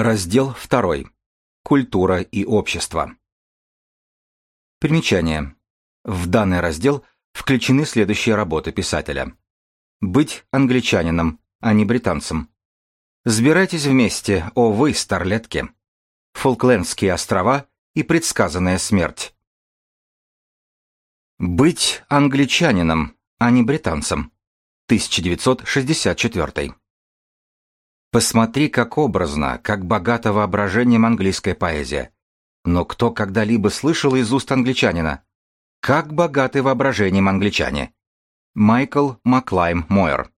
Раздел 2. Культура и общество. Примечание. В данный раздел включены следующие работы писателя. «Быть англичанином, а не британцем». «Сбирайтесь вместе, о вы, старлетки». «Фолклендские острова и предсказанная смерть». «Быть англичанином, а не британцем». 1964. Посмотри, как образно, как богато воображением английская поэзия. Но кто когда-либо слышал из уст англичанина? Как богаты воображением англичане. Майкл Маклайм Мойер.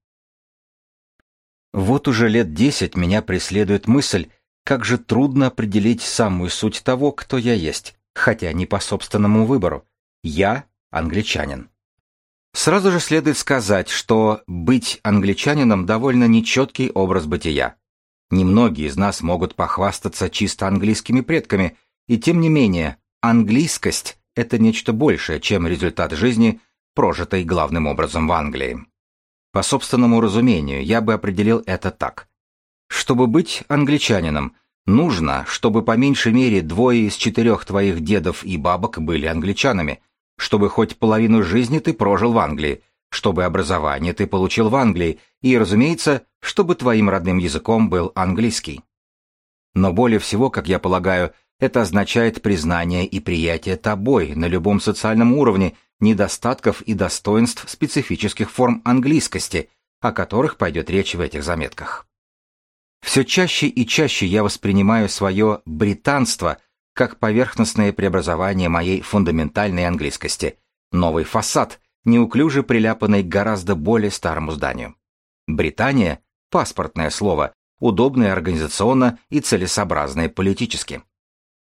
Вот уже лет десять меня преследует мысль, как же трудно определить самую суть того, кто я есть, хотя не по собственному выбору. Я англичанин. Сразу же следует сказать, что быть англичанином довольно нечеткий образ бытия. Немногие из нас могут похвастаться чисто английскими предками, и тем не менее, английскость – это нечто большее, чем результат жизни, прожитой главным образом в Англии. По собственному разумению, я бы определил это так. Чтобы быть англичанином, нужно, чтобы по меньшей мере двое из четырех твоих дедов и бабок были англичанами – чтобы хоть половину жизни ты прожил в Англии, чтобы образование ты получил в Англии, и, разумеется, чтобы твоим родным языком был английский. Но более всего, как я полагаю, это означает признание и приятие тобой на любом социальном уровне недостатков и достоинств специфических форм английскости, о которых пойдет речь в этих заметках. Все чаще и чаще я воспринимаю свое британство – как поверхностное преобразование моей фундаментальной английскости, новый фасад, неуклюже приляпанный к гораздо более старому зданию. Британия – паспортное слово, удобное организационно и целесообразное политически.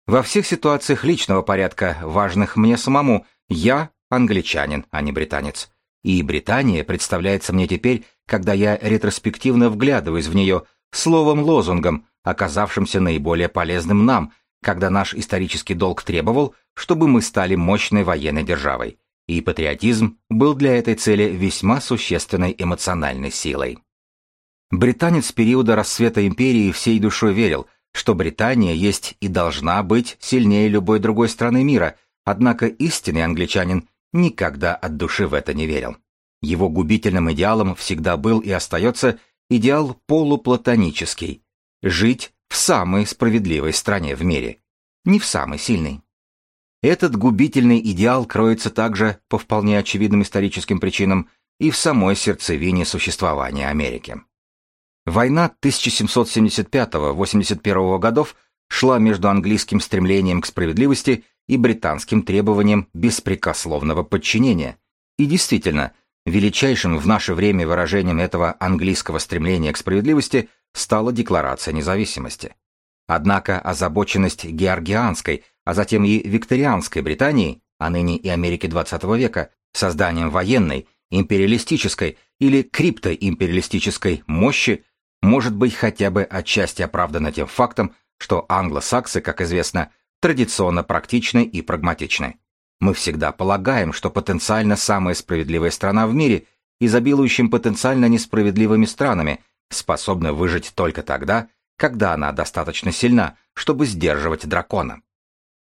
Во всех ситуациях личного порядка, важных мне самому, я англичанин, а не британец. И Британия представляется мне теперь, когда я ретроспективно вглядываюсь в нее, словом-лозунгом, оказавшимся наиболее полезным нам, когда наш исторический долг требовал, чтобы мы стали мощной военной державой, и патриотизм был для этой цели весьма существенной эмоциональной силой. Британец периода расцвета империи всей душой верил, что Британия есть и должна быть сильнее любой другой страны мира, однако истинный англичанин никогда от души в это не верил. Его губительным идеалом всегда был и остается идеал полуплатонический – жить в самой справедливой стране в мире, не в самой сильной. Этот губительный идеал кроется также, по вполне очевидным историческим причинам, и в самой сердцевине существования Америки. Война 1775-81 годов шла между английским стремлением к справедливости и британским требованием беспрекословного подчинения. И действительно, величайшим в наше время выражением этого английского стремления к справедливости стала Декларация независимости. Однако озабоченность георгианской, а затем и викторианской Британии, а ныне и Америки XX века, созданием военной, империалистической или криптоимпериалистической мощи может быть хотя бы отчасти оправдана тем фактом, что англосаксы, как известно, традиционно практичны и прагматичны. Мы всегда полагаем, что потенциально самая справедливая страна в мире, изобилующим потенциально несправедливыми странами, способна выжить только тогда, когда она достаточно сильна, чтобы сдерживать дракона.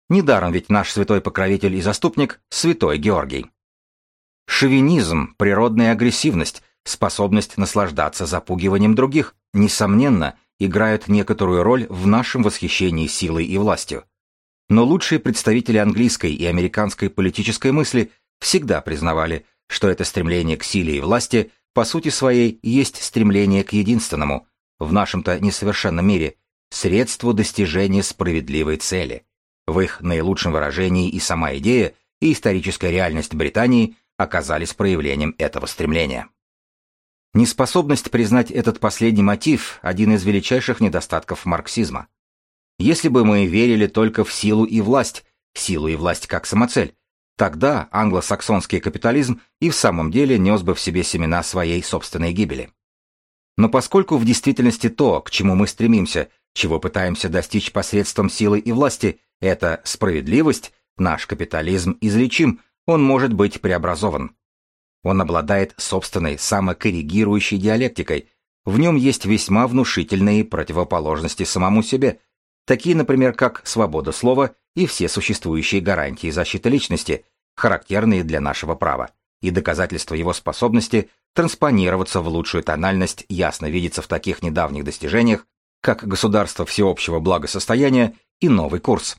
Недаром ведь наш святой покровитель и заступник – святой Георгий. Шовинизм, природная агрессивность, способность наслаждаться запугиванием других, несомненно, играют некоторую роль в нашем восхищении силой и властью. Но лучшие представители английской и американской политической мысли всегда признавали, что это стремление к силе и власти по сути своей есть стремление к единственному, в нашем-то несовершенном мире, средству достижения справедливой цели. В их наилучшем выражении и сама идея, и историческая реальность Британии оказались проявлением этого стремления. Неспособность признать этот последний мотив – один из величайших недостатков марксизма. Если бы мы верили только в силу и власть, силу и власть как самоцель, Тогда англосаксонский капитализм и в самом деле нес бы в себе семена своей собственной гибели. Но поскольку в действительности то, к чему мы стремимся, чего пытаемся достичь посредством силы и власти, это справедливость, наш капитализм излечим, он может быть преобразован. Он обладает собственной самокоррегирующей диалектикой, в нем есть весьма внушительные противоположности самому себе, такие, например, как свобода слова и все существующие гарантии защиты личности, характерные для нашего права, и доказательство его способности транспонироваться в лучшую тональность ясно видится в таких недавних достижениях, как государство всеобщего благосостояния и новый курс.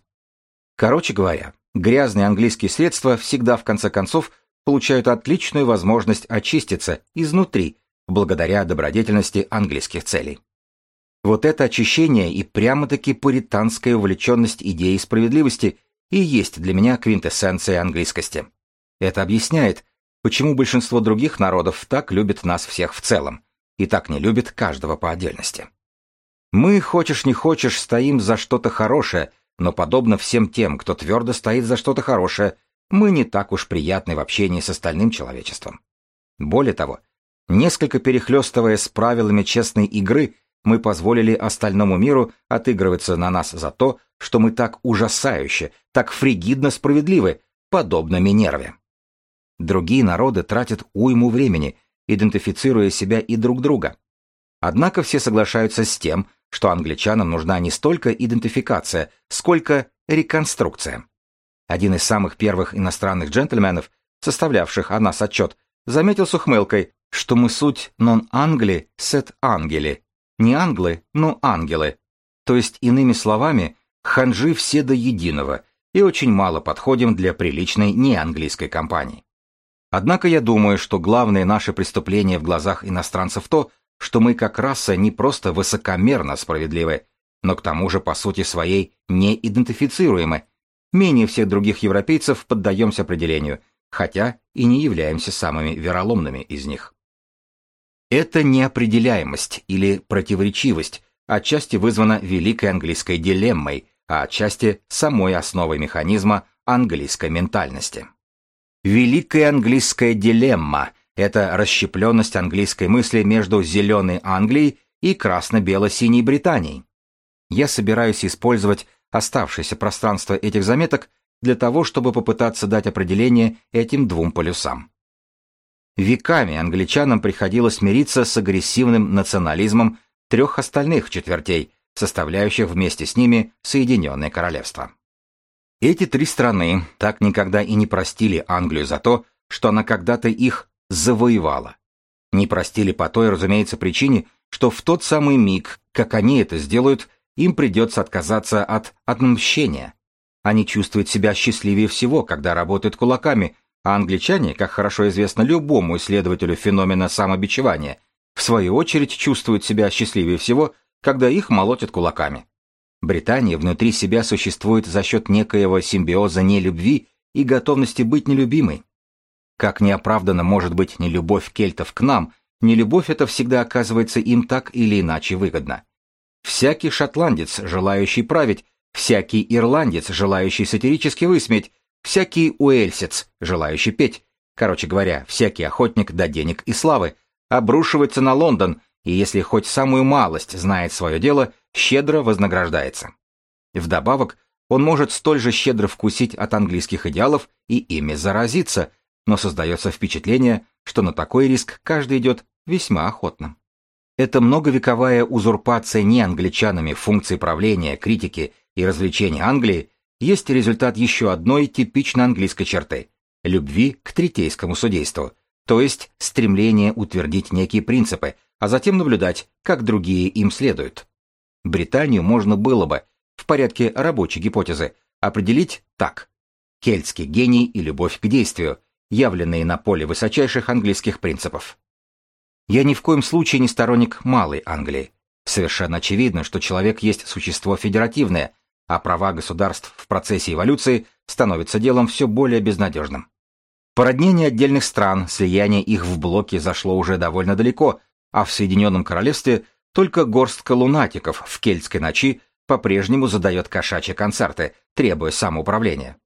Короче говоря, грязные английские средства всегда в конце концов получают отличную возможность очиститься изнутри благодаря добродетельности английских целей. Вот это очищение и прямо-таки пуританская увлеченность идеей справедливости и есть для меня квинтэссенция английскости. Это объясняет, почему большинство других народов так любят нас всех в целом и так не любят каждого по отдельности. Мы, хочешь не хочешь, стоим за что-то хорошее, но подобно всем тем, кто твердо стоит за что-то хорошее, мы не так уж приятны в общении с остальным человечеством. Более того, несколько перехлестывая с правилами честной игры, мы позволили остальному миру отыгрываться на нас за то, что мы так ужасающе, так фригидно справедливы, подобно Минерве. Другие народы тратят уйму времени, идентифицируя себя и друг друга. Однако все соглашаются с тем, что англичанам нужна не столько идентификация, сколько реконструкция. Один из самых первых иностранных джентльменов, составлявших о нас отчет, заметил с ухмылкой, что мы суть нон-англи сет ангели, не англы, но ангелы. То есть, иными словами, ханжи все до единого и очень мало подходим для приличной неанглийской компании. Однако я думаю, что главное наше преступление в глазах иностранцев то, что мы как раса не просто высокомерно справедливы, но к тому же по сути своей не идентифицируемы. Менее всех других европейцев поддаемся определению, хотя и не являемся самыми вероломными из них. Это неопределяемость или противоречивость отчасти вызвана великой английской дилеммой, а отчасти самой основой механизма английской ментальности. Великая английская дилемма – это расщепленность английской мысли между зеленой Англией и красно-бело-синей Британией. Я собираюсь использовать оставшееся пространство этих заметок для того, чтобы попытаться дать определение этим двум полюсам. Веками англичанам приходилось мириться с агрессивным национализмом трех остальных четвертей, составляющих вместе с ними Соединенное Королевство. Эти три страны так никогда и не простили Англию за то, что она когда-то их завоевала. Не простили по той, разумеется, причине, что в тот самый миг, как они это сделают, им придется отказаться от отмщения. Они чувствуют себя счастливее всего, когда работают кулаками, а англичане, как хорошо известно любому исследователю феномена самобичевания, в свою очередь чувствуют себя счастливее всего, когда их молотят кулаками. Британия внутри себя существует за счет некоего симбиоза нелюбви и готовности быть нелюбимой. Как неоправданно может быть нелюбовь кельтов к нам, нелюбовь это всегда оказывается им так или иначе выгодно. Всякий шотландец, желающий править, всякий ирландец, желающий сатирически высмеять, всякий уэльсец, желающий петь, короче говоря, всякий охотник до денег и славы, обрушивается на Лондон, и если хоть самую малость знает свое дело, щедро вознаграждается. Вдобавок, он может столь же щедро вкусить от английских идеалов и ими заразиться, но создается впечатление, что на такой риск каждый идет весьма охотно. Эта многовековая узурпация не англичанами функций правления, критики и развлечения Англии есть результат еще одной типично английской черты – любви к третейскому судейству, то есть стремление утвердить некие принципы, а затем наблюдать, как другие им следуют. Британию можно было бы, в порядке рабочей гипотезы, определить так. Кельтский гений и любовь к действию, явленные на поле высочайших английских принципов. Я ни в коем случае не сторонник малой Англии. Совершенно очевидно, что человек есть существо федеративное, а права государств в процессе эволюции становятся делом все более безнадежным. Породнение отдельных стран, слияние их в блоки зашло уже довольно далеко, а в Соединенном Королевстве только горстка лунатиков в кельтской ночи по-прежнему задает кошачьи концерты, требуя самоуправления.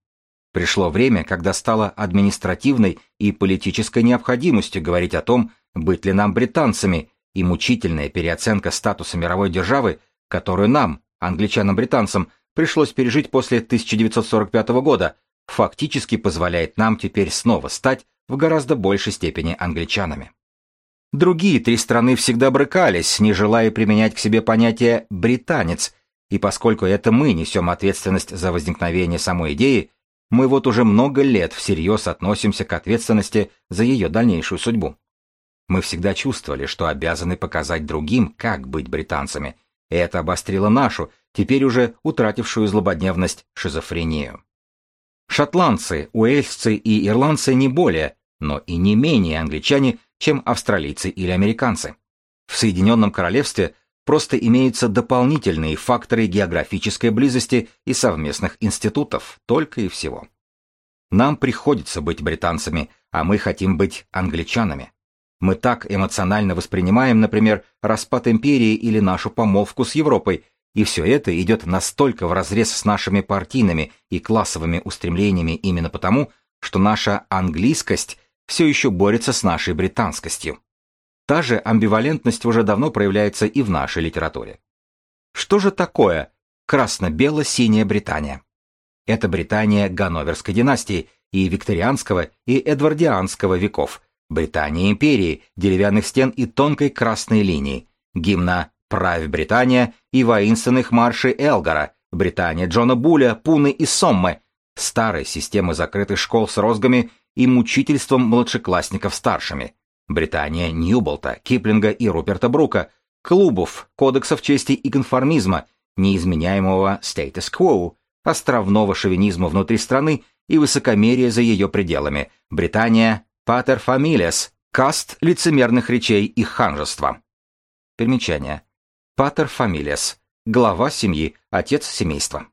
Пришло время, когда стало административной и политической необходимостью говорить о том, быть ли нам британцами, и мучительная переоценка статуса мировой державы, которую нам, англичанам-британцам, пришлось пережить после 1945 года, фактически позволяет нам теперь снова стать в гораздо большей степени англичанами. Другие три страны всегда брыкались, не желая применять к себе понятие «британец», и поскольку это мы несем ответственность за возникновение самой идеи, мы вот уже много лет всерьез относимся к ответственности за ее дальнейшую судьбу. Мы всегда чувствовали, что обязаны показать другим, как быть британцами, и это обострило нашу, теперь уже утратившую злободневность, шизофрению. Шотландцы, уэльсцы и ирландцы не более, но и не менее англичане, чем австралийцы или американцы. В Соединенном Королевстве просто имеются дополнительные факторы географической близости и совместных институтов, только и всего. Нам приходится быть британцами, а мы хотим быть англичанами. Мы так эмоционально воспринимаем, например, распад империи или нашу помолвку с Европой, и все это идет настолько вразрез с нашими партийными и классовыми устремлениями именно потому, что наша английскость все еще борется с нашей британскостью. Та же амбивалентность уже давно проявляется и в нашей литературе. Что же такое красно-бело-синяя Британия? Это Британия Ганноверской династии и викторианского и эдвардианского веков, Британия империи, деревянных стен и тонкой красной линии, гимна «Правь Британия» и воинственных маршей Элгара, Британия Джона Буля, Пуны и Соммы, старой системы закрытых школ с розгами и мучительством младшеклассников старшими, Британия Ньюболта, Киплинга и Руперта Брука, клубов, кодексов чести и конформизма, неизменяемого статус-кво, островного шовинизма внутри страны и высокомерия за ее пределами, Британия Патер Фамилиас, каст лицемерных речей и ханжества. Примечание. Патер Фамилиас, глава семьи, отец семейства.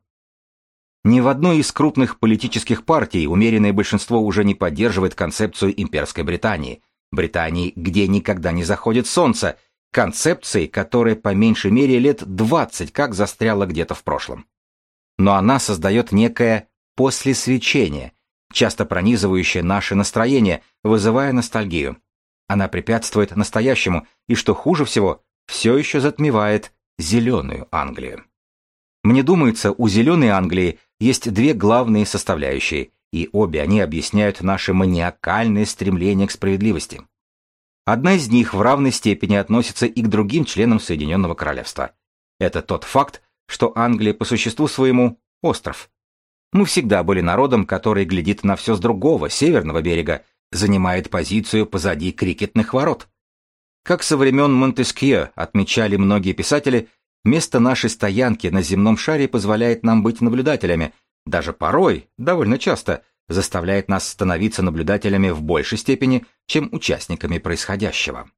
Ни в одной из крупных политических партий умеренное большинство уже не поддерживает концепцию имперской Британии, Британии, где никогда не заходит солнце, концепции, которая по меньшей мере лет 20 как застряла где-то в прошлом. Но она создает некое послесвечение, часто пронизывающее наше настроение, вызывая ностальгию. Она препятствует настоящему и, что хуже всего, все еще затмевает зеленую Англию. Мне думается, у зеленой Англии есть две главные составляющие, и обе они объясняют наше маниакальное стремление к справедливости. Одна из них в равной степени относится и к другим членам Соединенного Королевства. Это тот факт, что Англия по существу своему – остров. Мы всегда были народом, который глядит на все с другого, северного берега, занимает позицию позади крикетных ворот. Как со времен Монтескье отмечали многие писатели, место нашей стоянки на земном шаре позволяет нам быть наблюдателями, даже порой, довольно часто, заставляет нас становиться наблюдателями в большей степени, чем участниками происходящего.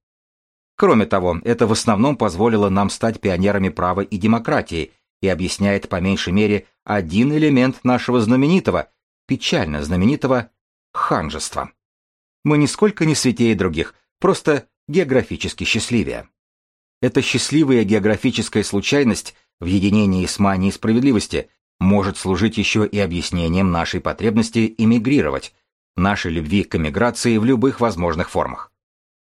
Кроме того, это в основном позволило нам стать пионерами права и демократии и объясняет по меньшей мере один элемент нашего знаменитого, печально знаменитого, ханжества. Мы нисколько не святее других, просто географически счастливее. Эта счастливая географическая случайность в единении с манией справедливости может служить еще и объяснением нашей потребности эмигрировать, нашей любви к эмиграции в любых возможных формах.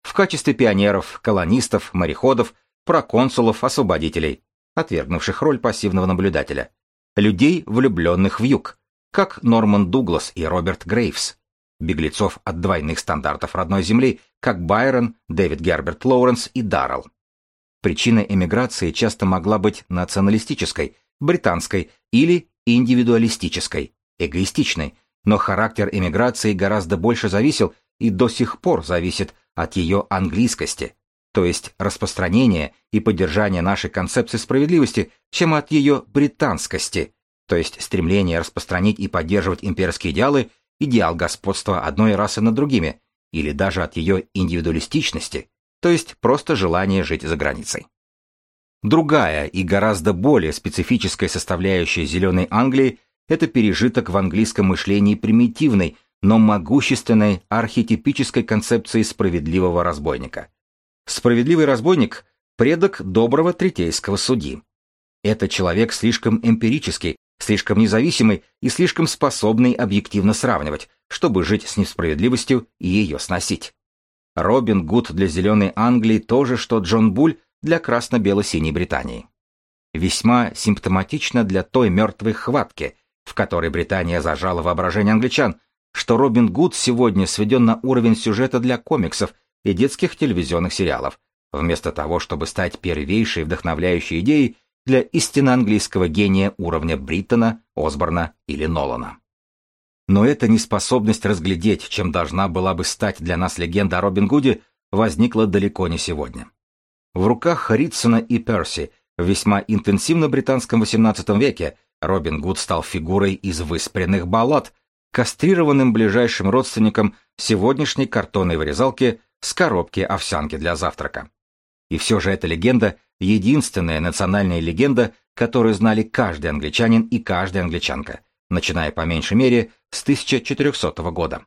В качестве пионеров, колонистов, мореходов, проконсулов, освободителей, отвергнувших роль пассивного наблюдателя, людей, влюбленных в юг, как Норман Дуглас и Роберт Грейвс, беглецов от двойных стандартов родной земли, как Байрон, Дэвид Герберт Лоуренс и Даррелл. Причина эмиграции часто могла быть националистической, британской или индивидуалистической, эгоистичной, но характер эмиграции гораздо больше зависел и до сих пор зависит от ее английскости, то есть распространения и поддержания нашей концепции справедливости, чем от ее британскости, то есть стремления распространить и поддерживать имперские идеалы, идеал господства одной расы над другими, или даже от ее индивидуалистичности, то есть просто желание жить за границей. Другая и гораздо более специфическая составляющая зеленой Англии – это пережиток в английском мышлении примитивной, но могущественной архетипической концепции справедливого разбойника. Справедливый разбойник – предок доброго третейского судьи. Это человек слишком эмпирический, слишком независимый и слишком способный объективно сравнивать, чтобы жить с несправедливостью и ее сносить. Робин Гуд для Зеленой Англии тоже, что Джон Буль для красно-бело-синей Британии. Весьма симптоматично для той мертвой хватки, в которой Британия зажала воображение англичан, что Робин Гуд сегодня сведен на уровень сюжета для комиксов и детских телевизионных сериалов, вместо того, чтобы стать первейшей вдохновляющей идеей для истинно английского гения уровня Бриттона, Осборна или Нолана. Но эта неспособность разглядеть, чем должна была бы стать для нас легенда о Робин Гуде, возникла далеко не сегодня. В руках Ритсона и Перси в весьма интенсивно британском XVIII веке Робин Гуд стал фигурой из выспренных баллад, кастрированным ближайшим родственником сегодняшней картонной вырезалки с коробки овсянки для завтрака. И все же эта легенда — единственная национальная легенда, которую знали каждый англичанин и каждая англичанка, начиная по меньшей мере с 1400 года.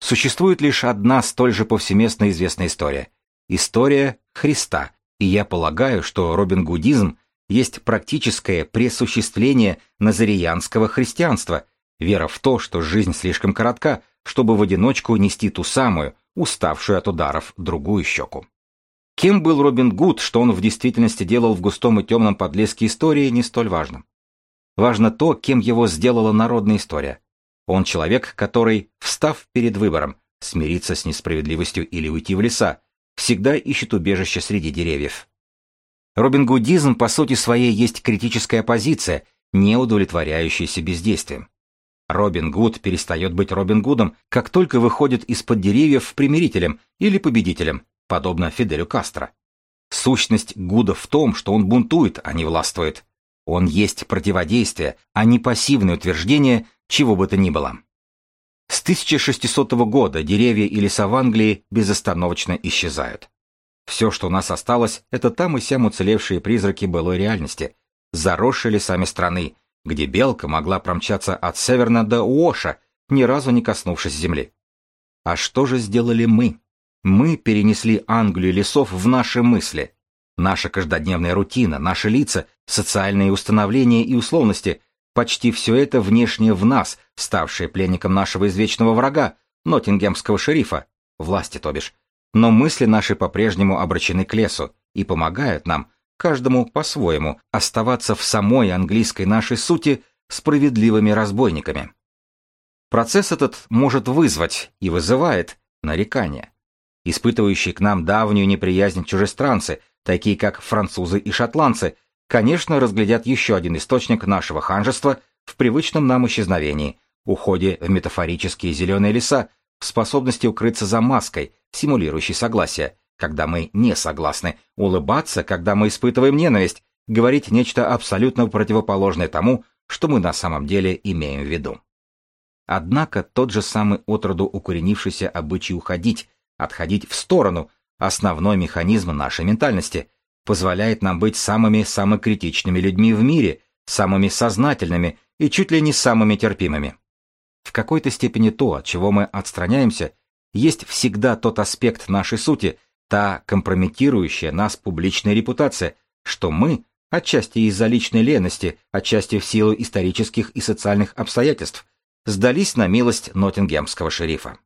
Существует лишь одна столь же повсеместно известная история — история Христа, и я полагаю, что робин-гудизм есть практическое пресуществление назариянского христианства, вера в то, что жизнь слишком коротка, чтобы в одиночку нести ту самую, уставшую от ударов, другую щеку. Кем был Робин Гуд, что он в действительности делал в густом и темном подлеске истории, не столь важно. Важно то, кем его сделала народная история. Он человек, который, встав перед выбором, смириться с несправедливостью или уйти в леса, всегда ищет убежище среди деревьев. Робингудизм по сути своей есть критическая позиция, не удовлетворяющаяся бездействием. Робин Гуд перестает быть Робин Гудом, как только выходит из-под деревьев примирителем или победителем, подобно Фиделю Кастро. Сущность Гуда в том, что он бунтует, а не властвует. Он есть противодействие, а не пассивное утверждение чего бы то ни было. С 1600 года деревья и леса в Англии безостановочно исчезают. Все, что у нас осталось, это там и сям уцелевшие призраки былой реальности, заросшие лесами страны, где белка могла промчаться от Северна до Уоша, ни разу не коснувшись земли. А что же сделали мы? Мы перенесли Англию лесов в наши мысли. Наша каждодневная рутина, наши лица, социальные установления и условности – почти все это внешнее в нас, ставшее пленником нашего извечного врага, Ноттингемского шерифа, власти то бишь, но мысли наши по-прежнему обращены к лесу и помогают нам, каждому по-своему, оставаться в самой английской нашей сути справедливыми разбойниками. Процесс этот может вызвать и вызывает нарекания. Испытывающие к нам давнюю неприязнь чужестранцы, такие как французы и шотландцы, конечно, разглядят еще один источник нашего ханжества в привычном нам исчезновении, уходе в метафорические зеленые леса, в способности укрыться за маской, симулирующей согласие, когда мы не согласны, улыбаться, когда мы испытываем ненависть, говорить нечто абсолютно противоположное тому, что мы на самом деле имеем в виду. Однако тот же самый отроду укоренившийся обычай уходить, отходить в сторону, основной механизм нашей ментальности, позволяет нам быть самыми самокритичными людьми в мире, самыми сознательными и чуть ли не самыми терпимыми. В какой-то степени то, от чего мы отстраняемся, есть всегда тот аспект нашей сути, та компрометирующая нас публичная репутация, что мы, отчасти из-за личной лености, отчасти в силу исторических и социальных обстоятельств, сдались на милость Ноттингемского шерифа.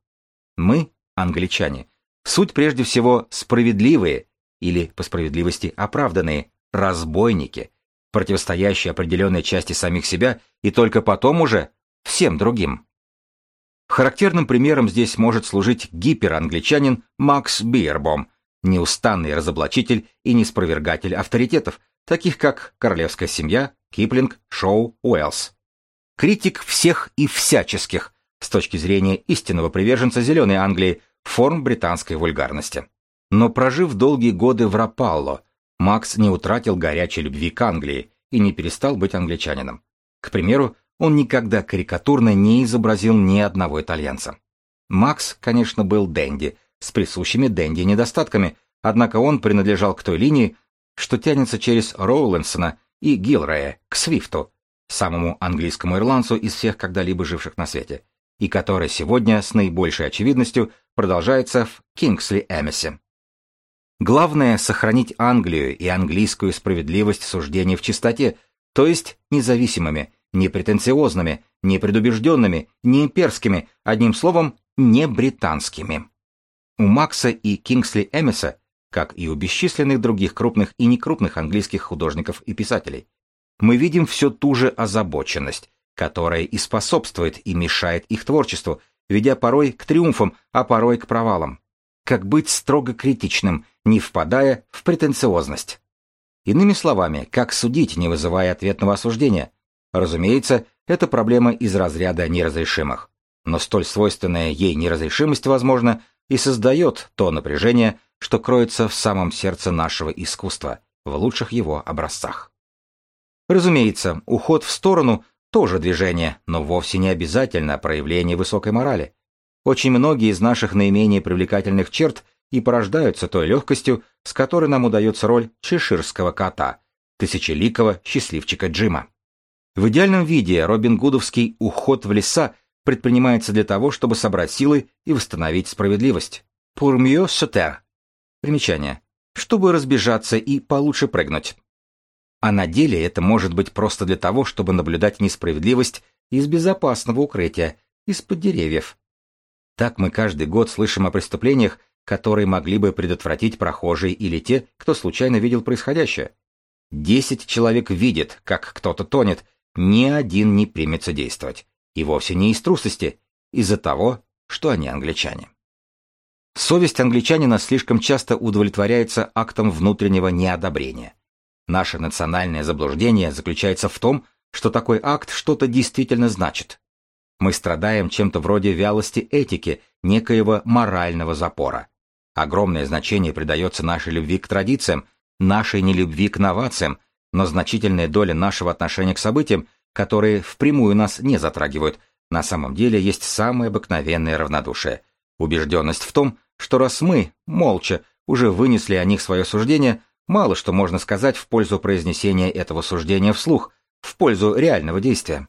Мы, англичане, суть прежде всего справедливые или, по справедливости, оправданные разбойники, противостоящие определенной части самих себя и только потом уже всем другим. Характерным примером здесь может служить гиперангличанин Макс Бирбом, неустанный разоблачитель и неспровергатель авторитетов, таких как королевская семья, Киплинг, Шоу, Уэллс. Критик всех и всяческих, с точки зрения истинного приверженца Зеленой Англии, форм британской вульгарности. Но прожив долгие годы в Рапалло, Макс не утратил горячей любви к Англии и не перестал быть англичанином. К примеру, он никогда карикатурно не изобразил ни одного итальянца. Макс, конечно, был денди, с присущими денди недостатками, однако он принадлежал к той линии, что тянется через Роулинсона и Гилрея к Свифту, самому английскому ирландцу из всех когда-либо живших на свете, и который сегодня с наибольшей очевидностью продолжается в Кингсли Эмисе. Главное — сохранить Англию и английскую справедливость суждений в чистоте, то есть независимыми, непретенциозными, непредубежденными, не имперскими, одним словом, не британскими. У Макса и Кингсли Эмиса, как и у бесчисленных других крупных и некрупных английских художников и писателей, мы видим все ту же озабоченность, которая и способствует и мешает их творчеству, ведя порой к триумфам, а порой к провалам. как быть строго критичным, не впадая в претенциозность. Иными словами, как судить, не вызывая ответного осуждения? Разумеется, это проблема из разряда неразрешимых. Но столь свойственная ей неразрешимость, возможно, и создает то напряжение, что кроется в самом сердце нашего искусства, в лучших его образцах. Разумеется, уход в сторону тоже движение, но вовсе не обязательно проявление высокой морали. Очень многие из наших наименее привлекательных черт и порождаются той легкостью, с которой нам удается роль чеширского кота, тысячеликого счастливчика Джима. В идеальном виде Робин Гудовский уход в леса предпринимается для того, чтобы собрать силы и восстановить справедливость. Pour sauter. Примечание. Чтобы разбежаться и получше прыгнуть. А на деле это может быть просто для того, чтобы наблюдать несправедливость из безопасного укрытия, из-под деревьев. Так мы каждый год слышим о преступлениях, которые могли бы предотвратить прохожие или те, кто случайно видел происходящее. Десять человек видит, как кто-то тонет, ни один не примется действовать. И вовсе не из трусости, из-за того, что они англичане. Совесть англичанина слишком часто удовлетворяется актом внутреннего неодобрения. Наше национальное заблуждение заключается в том, что такой акт что-то действительно значит. Мы страдаем чем-то вроде вялости этики, некоего морального запора. Огромное значение придается нашей любви к традициям, нашей нелюбви к новациям, но значительная доля нашего отношения к событиям, которые впрямую нас не затрагивают, на самом деле есть самое обыкновенное равнодушие. Убежденность в том, что раз мы, молча, уже вынесли о них свое суждение, Мало что можно сказать в пользу произнесения этого суждения вслух, в пользу реального действия.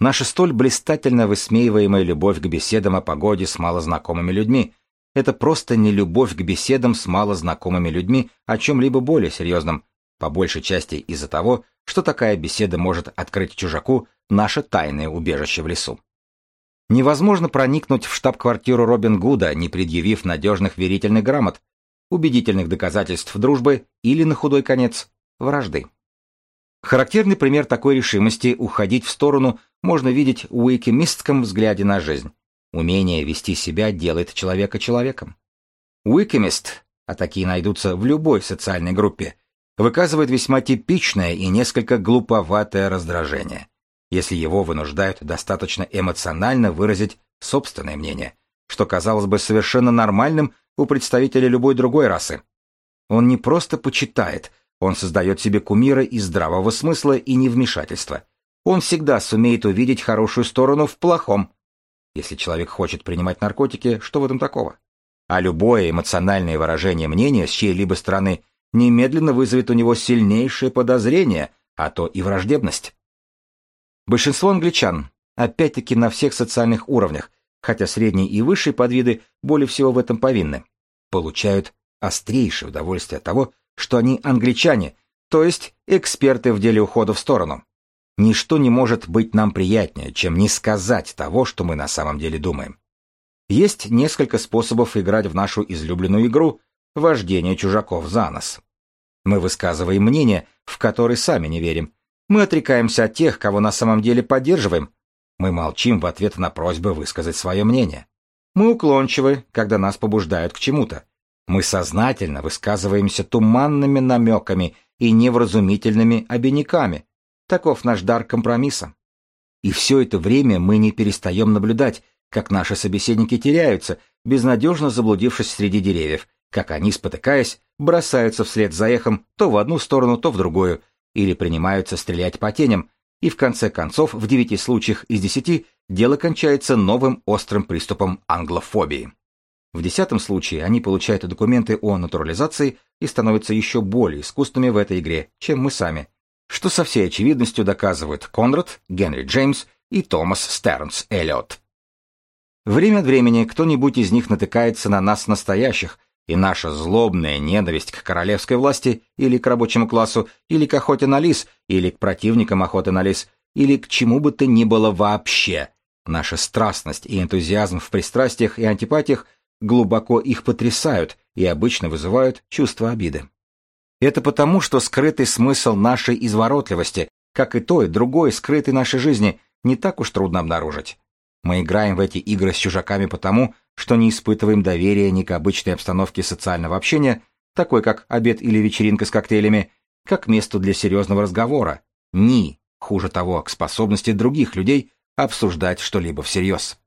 Наша столь блистательно высмеиваемая любовь к беседам о погоде с малознакомыми людьми – это просто не любовь к беседам с малознакомыми людьми о чем-либо более серьезном, по большей части из-за того, что такая беседа может открыть чужаку наше тайное убежище в лесу. Невозможно проникнуть в штаб-квартиру Робин Гуда, не предъявив надежных верительных грамот, убедительных доказательств дружбы или, на худой конец, вражды. Характерный пример такой решимости уходить в сторону можно видеть в уикемистском взгляде на жизнь. Умение вести себя делает человека человеком. Уикемист, а такие найдутся в любой социальной группе, выказывает весьма типичное и несколько глуповатое раздражение, если его вынуждают достаточно эмоционально выразить собственное мнение, что казалось бы совершенно нормальным у представителя любой другой расы. Он не просто почитает, он создает себе кумира из здравого смысла и невмешательства. Он всегда сумеет увидеть хорошую сторону в плохом. Если человек хочет принимать наркотики, что в этом такого? А любое эмоциональное выражение мнения с чьей-либо стороны немедленно вызовет у него сильнейшее подозрение, а то и враждебность. Большинство англичан, опять-таки на всех социальных уровнях, хотя средние и высшие подвиды более всего в этом повинны, получают острейшее удовольствие от того, что они англичане, то есть эксперты в деле ухода в сторону. Ничто не может быть нам приятнее, чем не сказать того, что мы на самом деле думаем. Есть несколько способов играть в нашу излюбленную игру «Вождение чужаков за нос». Мы высказываем мнение, в которое сами не верим. Мы отрекаемся от тех, кого на самом деле поддерживаем. Мы молчим в ответ на просьбы высказать свое мнение. Мы уклончивы, когда нас побуждают к чему-то. Мы сознательно высказываемся туманными намеками и невразумительными обиняками. Таков наш дар компромисса. И все это время мы не перестаем наблюдать, как наши собеседники теряются, безнадежно заблудившись среди деревьев, как они, спотыкаясь, бросаются вслед за эхом то в одну сторону, то в другую, или принимаются стрелять по теням, и в конце концов в девяти случаях из десяти дело кончается новым острым приступом англофобии. В десятом случае они получают документы о натурализации и становятся еще более искусными в этой игре, чем мы сами, что со всей очевидностью доказывают Конрад, Генри Джеймс и Томас Стернс Эллиот. Время от времени кто-нибудь из них натыкается на нас настоящих, и наша злобная ненависть к королевской власти или к рабочему классу, или к охоте на лис, или к противникам охоты на лис, или к чему бы то ни было вообще, наша страстность и энтузиазм в пристрастиях и антипатиях глубоко их потрясают и обычно вызывают чувство обиды. Это потому, что скрытый смысл нашей изворотливости, как и той, другой скрытой нашей жизни, не так уж трудно обнаружить. Мы играем в эти игры с чужаками потому, что не испытываем доверия ни к обычной обстановке социального общения, такой как обед или вечеринка с коктейлями, как месту для серьезного разговора, ни, хуже того, к способности других людей обсуждать что-либо всерьез.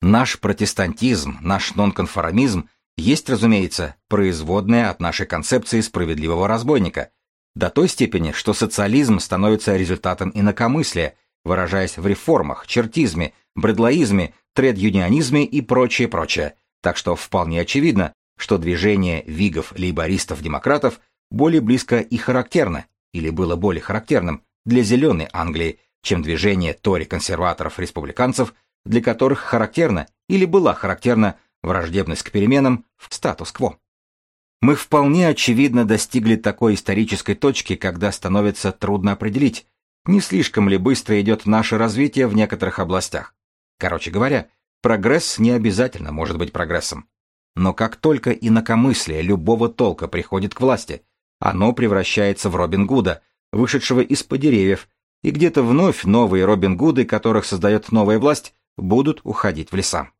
Наш протестантизм, наш нонконформизм есть, разумеется, производная от нашей концепции справедливого разбойника, до той степени, что социализм становится результатом инакомыслия, выражаясь в реформах, чертизме, бредлоизме, тред-юнионизме и прочее-прочее, так что вполне очевидно, что движение вигов-лейбористов-демократов более близко и характерно, или было более характерным, для зеленой Англии, чем движение тори-консерваторов-республиканцев, для которых характерна или была характерна враждебность к переменам в статус-кво. Мы вполне очевидно достигли такой исторической точки, когда становится трудно определить, не слишком ли быстро идет наше развитие в некоторых областях. Короче говоря, прогресс не обязательно может быть прогрессом. Но как только инакомыслие любого толка приходит к власти, оно превращается в Робин Гуда, вышедшего из-под деревьев, и где-то вновь новые Робин Гуды, которых создает новая власть, будут уходить в леса.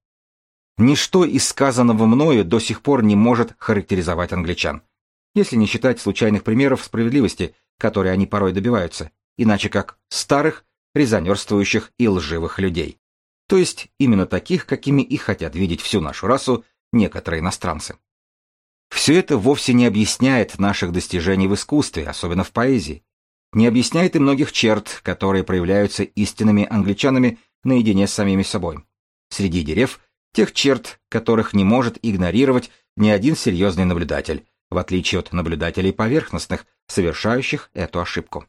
Ничто из сказанного мною до сих пор не может характеризовать англичан, если не считать случайных примеров справедливости, которые они порой добиваются, иначе как старых, резонерствующих и лживых людей. То есть именно таких, какими и хотят видеть всю нашу расу некоторые иностранцы. Все это вовсе не объясняет наших достижений в искусстве, особенно в поэзии. Не объясняет и многих черт, которые проявляются истинными англичанами наедине с самими собой. Среди дерев тех черт, которых не может игнорировать ни один серьезный наблюдатель, в отличие от наблюдателей поверхностных, совершающих эту ошибку.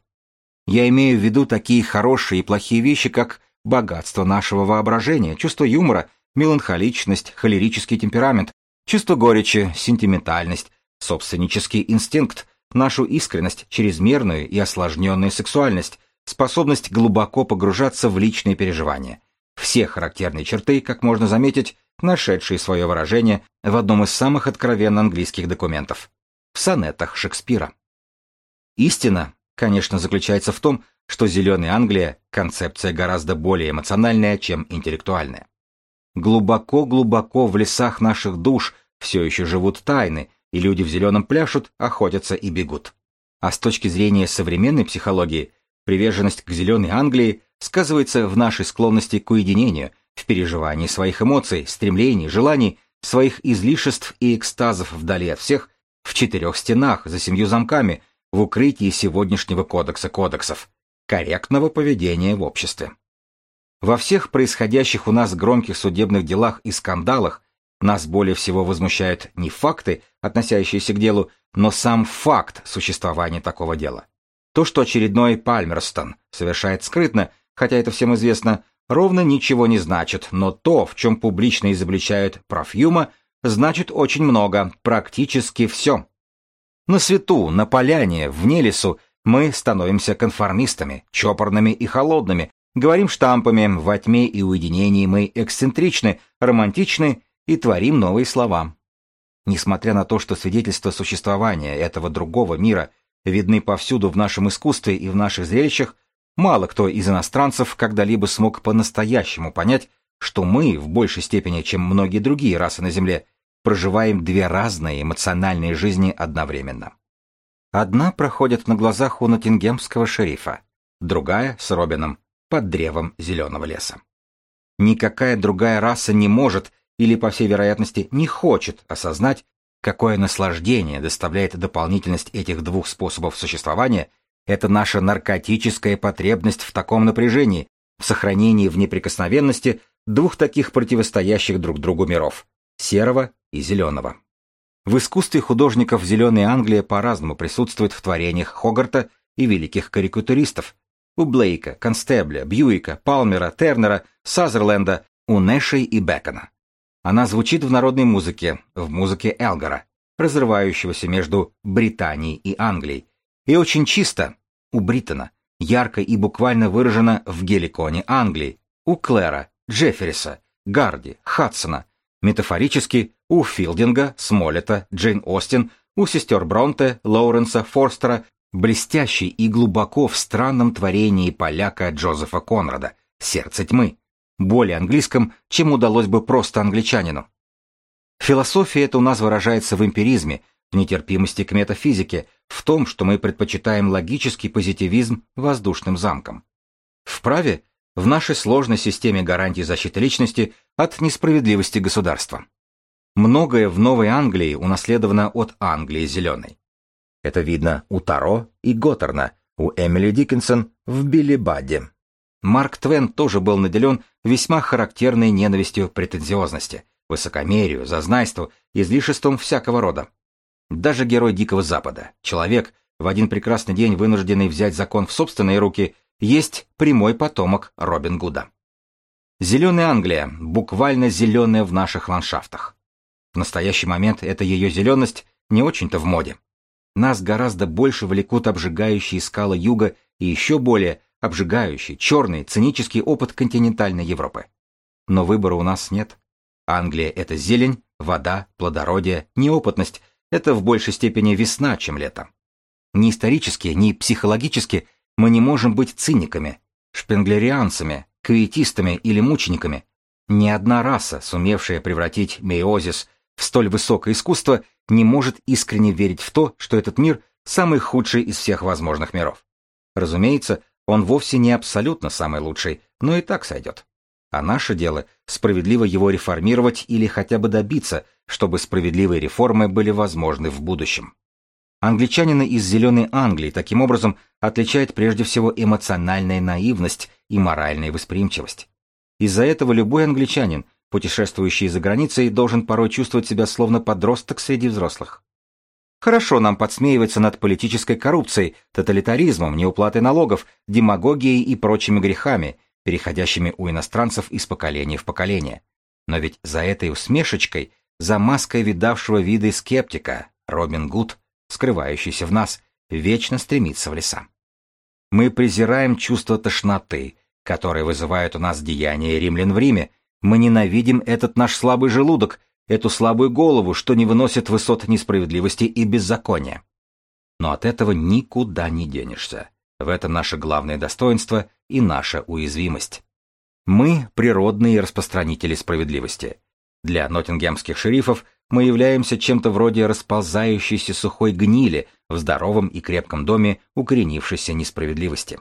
Я имею в виду такие хорошие и плохие вещи, как богатство нашего воображения, чувство юмора, меланхоличность, холерический темперамент, чувство горечи, сентиментальность, собственнический инстинкт, нашу искренность, чрезмерную и осложненную сексуальность, способность глубоко погружаться в личные переживания, все характерные черты, как можно заметить, нашедшие свое выражение в одном из самых откровенно английских документов – в сонетах Шекспира. Истина, конечно, заключается в том, что «Зеленая Англия» – концепция гораздо более эмоциональная, чем интеллектуальная. Глубоко-глубоко в лесах наших душ все еще живут тайны, и люди в зеленом пляшут, охотятся и бегут. А с точки зрения современной психологии, приверженность к «Зеленой Англии» сказывается в нашей склонности к уединению, в переживании своих эмоций, стремлений, желаний, своих излишеств и экстазов вдали от всех, в четырех стенах, за семью замками, в укрытии сегодняшнего кодекса кодексов, корректного поведения в обществе. Во всех происходящих у нас громких судебных делах и скандалах нас более всего возмущают не факты, относящиеся к делу, но сам факт существования такого дела. То, что очередной Пальмерстон совершает скрытно, хотя это всем известно, ровно ничего не значит, но то, в чем публично изобличают профьюма, значит очень много, практически все. На свету, на поляне, вне лесу мы становимся конформистами, чопорными и холодными, говорим штампами, во тьме и уединении мы эксцентричны, романтичны и творим новые слова. Несмотря на то, что свидетельства существования этого другого мира видны повсюду в нашем искусстве и в наших зрелищах, Мало кто из иностранцев когда-либо смог по-настоящему понять, что мы, в большей степени, чем многие другие расы на Земле, проживаем две разные эмоциональные жизни одновременно. Одна проходит на глазах у Ноттингемского шерифа, другая с Робином под древом зеленого леса. Никакая другая раса не может или, по всей вероятности, не хочет осознать, какое наслаждение доставляет дополнительность этих двух способов существования это наша наркотическая потребность в таком напряжении, в сохранении в неприкосновенности двух таких противостоящих друг другу миров – серого и зеленого. В искусстве художников Зеленой Англии по-разному присутствует в творениях Хогарта и великих карикатуристов. У Блейка, Констебля, Бьюика, Палмера, Тернера, Сазерленда, у Нэшей и Бекона. Она звучит в народной музыке, в музыке Элгара, разрывающегося между Британией и Англией, и очень чисто, у Бриттона, ярко и буквально выражено в Геликоне Англии, у Клэра, Джеффериса, Гарди, Хадсона, метафорически у Филдинга, Смолета, Джейн Остин, у сестер Бронте, Лоуренса, Форстера, блестящий и глубоко в странном творении поляка Джозефа Конрада «Сердце тьмы», более английском, чем удалось бы просто англичанину. Философия это у нас выражается в эмпиризме, в нетерпимости к метафизике, в том, что мы предпочитаем логический позитивизм воздушным замкам. В праве в нашей сложной системе гарантий защиты личности от несправедливости государства. Многое в Новой Англии унаследовано от Англии зеленой. Это видно у Таро и Готтерна, у Эмили Диккенсон в Билли. Марк Твен тоже был наделен весьма характерной ненавистью претензиозности, высокомерию, зазнайству, излишеством всякого рода. Даже герой Дикого Запада, человек, в один прекрасный день вынужденный взять закон в собственные руки, есть прямой потомок Робин Гуда. Зеленая Англия, буквально зеленая в наших ландшафтах. В настоящий момент эта ее зеленость не очень-то в моде. Нас гораздо больше влекут обжигающие скалы юга и еще более обжигающий, черный, цинический опыт континентальной Европы. Но выбора у нас нет. Англия — это зелень, вода, плодородие, неопытность. Это в большей степени весна, чем лето. Ни исторически, ни психологически мы не можем быть циниками, шпенглерианцами, квиетистами или мучениками. Ни одна раса, сумевшая превратить мейозис в столь высокое искусство, не может искренне верить в то, что этот мир самый худший из всех возможных миров. Разумеется, он вовсе не абсолютно самый лучший, но и так сойдет. А наше дело — справедливо его реформировать или хотя бы добиться, чтобы справедливые реформы были возможны в будущем. Англичанина из Зеленой Англии таким образом отличает прежде всего эмоциональная наивность и моральная восприимчивость. Из-за этого любой англичанин, путешествующий за границей, должен порой чувствовать себя словно подросток среди взрослых. Хорошо нам подсмеиваться над политической коррупцией, тоталитаризмом, неуплатой налогов, демагогией и прочими грехами, переходящими у иностранцев из поколения в поколение. Но ведь за этой усмешечкой, за маской видавшего виды скептика, Робин Гуд, скрывающийся в нас, вечно стремится в леса. Мы презираем чувство тошноты, которое вызывает у нас деяния римлян в Риме, мы ненавидим этот наш слабый желудок, эту слабую голову, что не выносит высот несправедливости и беззакония. Но от этого никуда не денешься. В этом наше главное достоинство и наша уязвимость. Мы – природные распространители справедливости. Для ноттингемских шерифов мы являемся чем-то вроде расползающейся сухой гнили в здоровом и крепком доме укоренившейся несправедливости.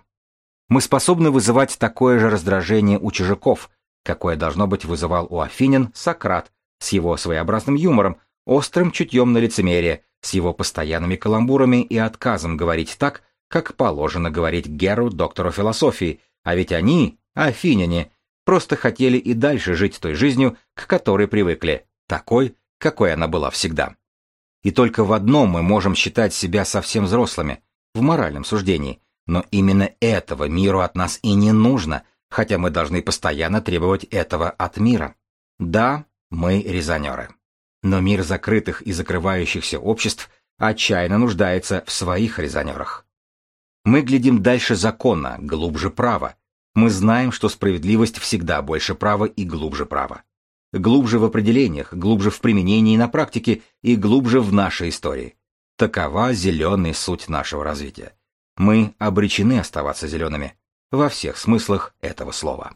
Мы способны вызывать такое же раздражение у чужаков, какое должно быть вызывал у афинян Сократ, с его своеобразным юмором, острым чутьем на лицемерие, с его постоянными каламбурами и отказом говорить так, как положено говорить Геру, доктору философии, а ведь они, афиняне, просто хотели и дальше жить той жизнью, к которой привыкли, такой, какой она была всегда. И только в одном мы можем считать себя совсем взрослыми, в моральном суждении, но именно этого миру от нас и не нужно, хотя мы должны постоянно требовать этого от мира. Да, мы резонеры. Но мир закрытых и закрывающихся обществ отчаянно нуждается в своих резонерах. Мы глядим дальше закона, глубже права. Мы знаем, что справедливость всегда больше права и глубже права. Глубже в определениях, глубже в применении на практике и глубже в нашей истории. Такова зеленая суть нашего развития. Мы обречены оставаться зелеными во всех смыслах этого слова.